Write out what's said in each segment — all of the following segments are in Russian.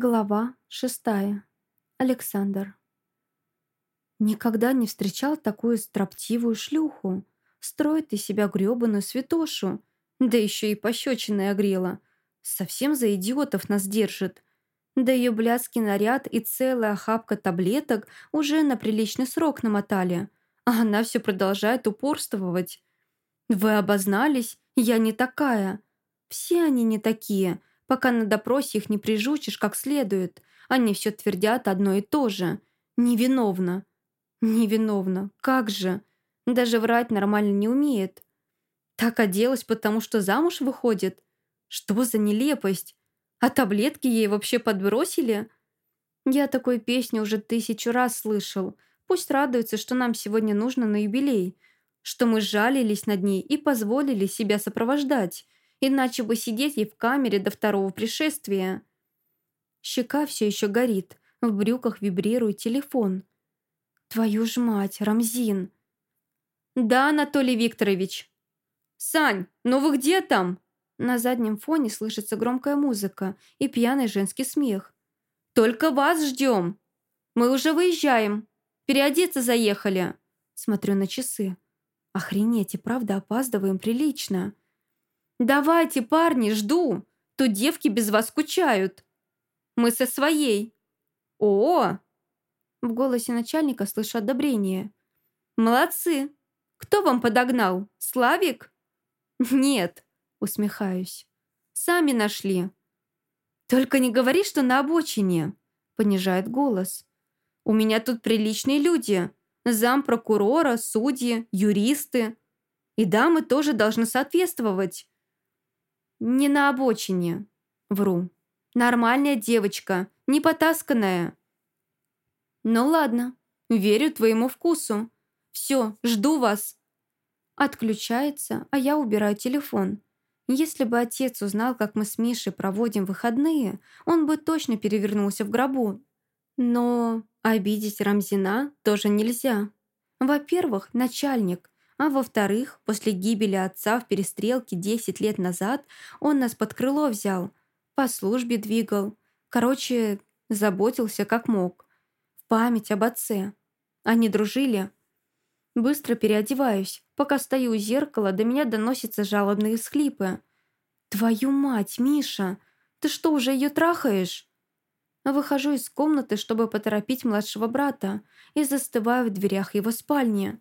Глава шестая. Александр. Никогда не встречал такую строптивую шлюху. Строит из себя грёбаную святошу. Да еще и пощечиной огрела. Совсем за идиотов нас держит. Да ее блядский наряд и целая охапка таблеток уже на приличный срок намотали. А она все продолжает упорствовать. Вы обознались? Я не такая. Все они не такие пока на допросе их не прижучишь как следует. Они все твердят одно и то же. Невиновна. Невиновна. Как же? Даже врать нормально не умеет. Так оделась, потому что замуж выходит? Что за нелепость? А таблетки ей вообще подбросили? Я такой песню уже тысячу раз слышал. Пусть радуется, что нам сегодня нужно на юбилей. Что мы жалились над ней и позволили себя сопровождать иначе бы сидеть ей в камере до второго пришествия. Щека все еще горит, в брюках вибрирует телефон. Твою ж мать, Рамзин. Да, Анатолий Викторович. Сань, ну вы где там? На заднем фоне слышится громкая музыка и пьяный женский смех. «Только вас ждем! Мы уже выезжаем! Переодеться заехали!» Смотрю на часы. Охренеть, и правда опаздываем прилично. «Давайте, парни, жду! Тут девки без вас скучают!» «Мы со своей!» «О!» В голосе начальника слышу одобрение. «Молодцы! Кто вам подогнал? Славик?» «Нет», усмехаюсь. «Сами нашли». «Только не говори, что на обочине», понижает голос. «У меня тут приличные люди. Зам прокурора, судьи, юристы. И дамы тоже должны соответствовать. «Не на обочине». Вру. «Нормальная девочка, не потасканная». «Ну ладно, верю твоему вкусу. Все, жду вас». Отключается, а я убираю телефон. Если бы отец узнал, как мы с Мишей проводим выходные, он бы точно перевернулся в гробу. Но обидеть Рамзина тоже нельзя. Во-первых, начальник, а во-вторых, после гибели отца в перестрелке 10 лет назад он нас под крыло взял, по службе двигал. Короче, заботился как мог. В память об отце. Они дружили. Быстро переодеваюсь. Пока стою у зеркала, до меня доносятся жалобные схлипы. «Твою мать, Миша! Ты что, уже ее трахаешь?» Выхожу из комнаты, чтобы поторопить младшего брата, и застываю в дверях его спальни.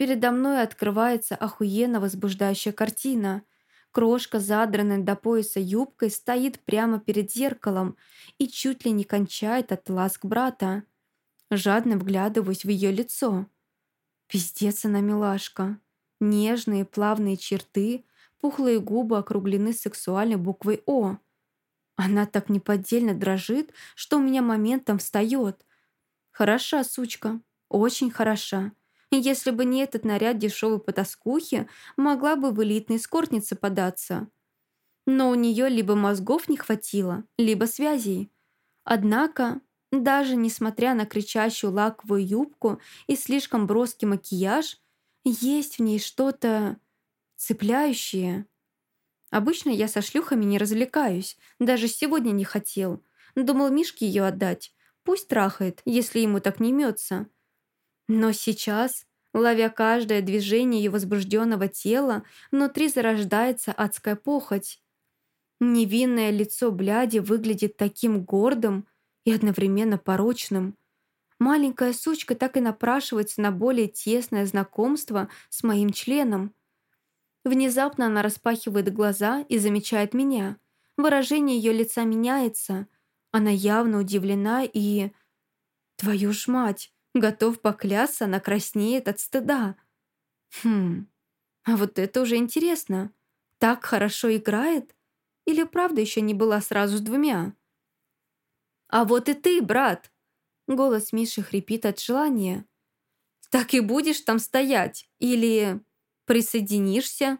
Передо мной открывается охуенно возбуждающая картина. Крошка, задранная до пояса юбкой, стоит прямо перед зеркалом и чуть ли не кончает от ласк брата. Жадно вглядываюсь в ее лицо. Пиздец она милашка. Нежные плавные черты, пухлые губы округлены сексуальной буквой «О». Она так неподдельно дрожит, что у меня моментом встает. Хороша, сучка, очень хороша. Если бы не этот наряд дешевой потаскухи, могла бы в элитной скортнице податься. Но у нее либо мозгов не хватило, либо связей. Однако, даже несмотря на кричащую лаковую юбку и слишком броский макияж, есть в ней что-то цепляющее. Обычно я со шлюхами не развлекаюсь, даже сегодня не хотел. Думал Мишке ее отдать. Пусть трахает, если ему так не имется. Но сейчас, ловя каждое движение ее возбужденного тела, внутри зарождается адская похоть. Невинное лицо бляди выглядит таким гордым и одновременно порочным. Маленькая сучка так и напрашивается на более тесное знакомство с моим членом. Внезапно она распахивает глаза и замечает меня. Выражение ее лица меняется. Она явно удивлена и... Твою ж мать! Готов поклясться, она краснеет от стыда. Хм, а вот это уже интересно. Так хорошо играет? Или правда еще не была сразу с двумя? «А вот и ты, брат!» Голос Миши хрипит от желания. «Так и будешь там стоять? Или присоединишься?»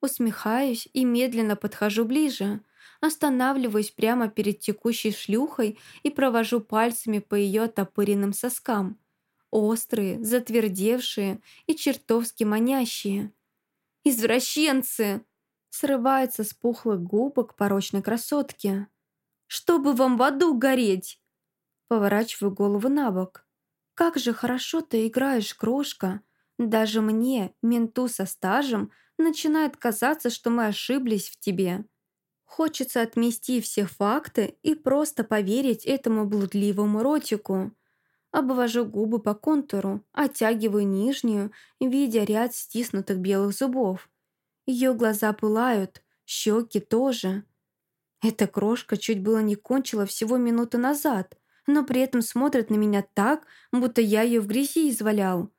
Усмехаюсь и медленно подхожу ближе. Останавливаюсь прямо перед текущей шлюхой и провожу пальцами по ее отопыренным соскам. Острые, затвердевшие и чертовски манящие. «Извращенцы!» Срывается с пухлых губок порочной красотки. Чтобы вам в аду гореть!» Поворачиваю голову на бок. «Как же хорошо ты играешь, крошка! Даже мне, менту со стажем, начинает казаться, что мы ошиблись в тебе. Хочется отмести все факты и просто поверить этому блудливому ротику. Обвожу губы по контуру, оттягиваю нижнюю, видя ряд стиснутых белых зубов. Ее глаза пылают, щеки тоже. Эта крошка чуть было не кончила всего минуту назад, но при этом смотрит на меня так, будто я ее в грязи извалял.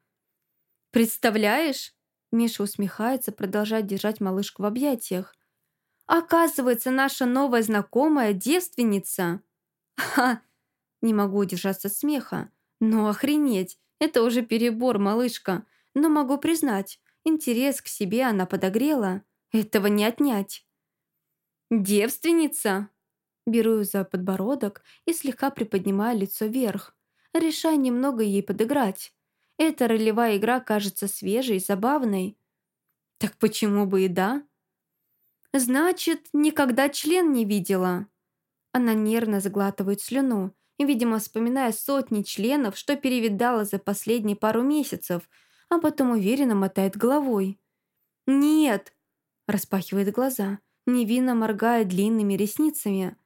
«Представляешь?» Миша усмехается, продолжает держать малышку в объятиях. «Оказывается, наша новая знакомая девственница!» «Ха!» Не могу удержаться от смеха. «Ну охренеть! Это уже перебор, малышка. Но могу признать, интерес к себе она подогрела. Этого не отнять». «Девственница?» Беру за подбородок и слегка приподнимаю лицо вверх. Решаю немного ей подыграть. Эта ролевая игра кажется свежей и забавной. Так почему бы и да? Значит, никогда член не видела. Она нервно заглатывает слюну, видимо, вспоминая сотни членов, что перевидала за последние пару месяцев, а потом уверенно мотает головой. «Нет!» – распахивает глаза, невинно моргая длинными ресницами.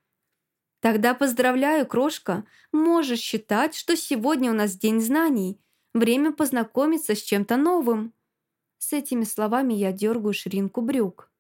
«Тогда поздравляю, крошка, можешь считать, что сегодня у нас день знаний, время познакомиться с чем-то новым». С этими словами я дергаю ширинку брюк.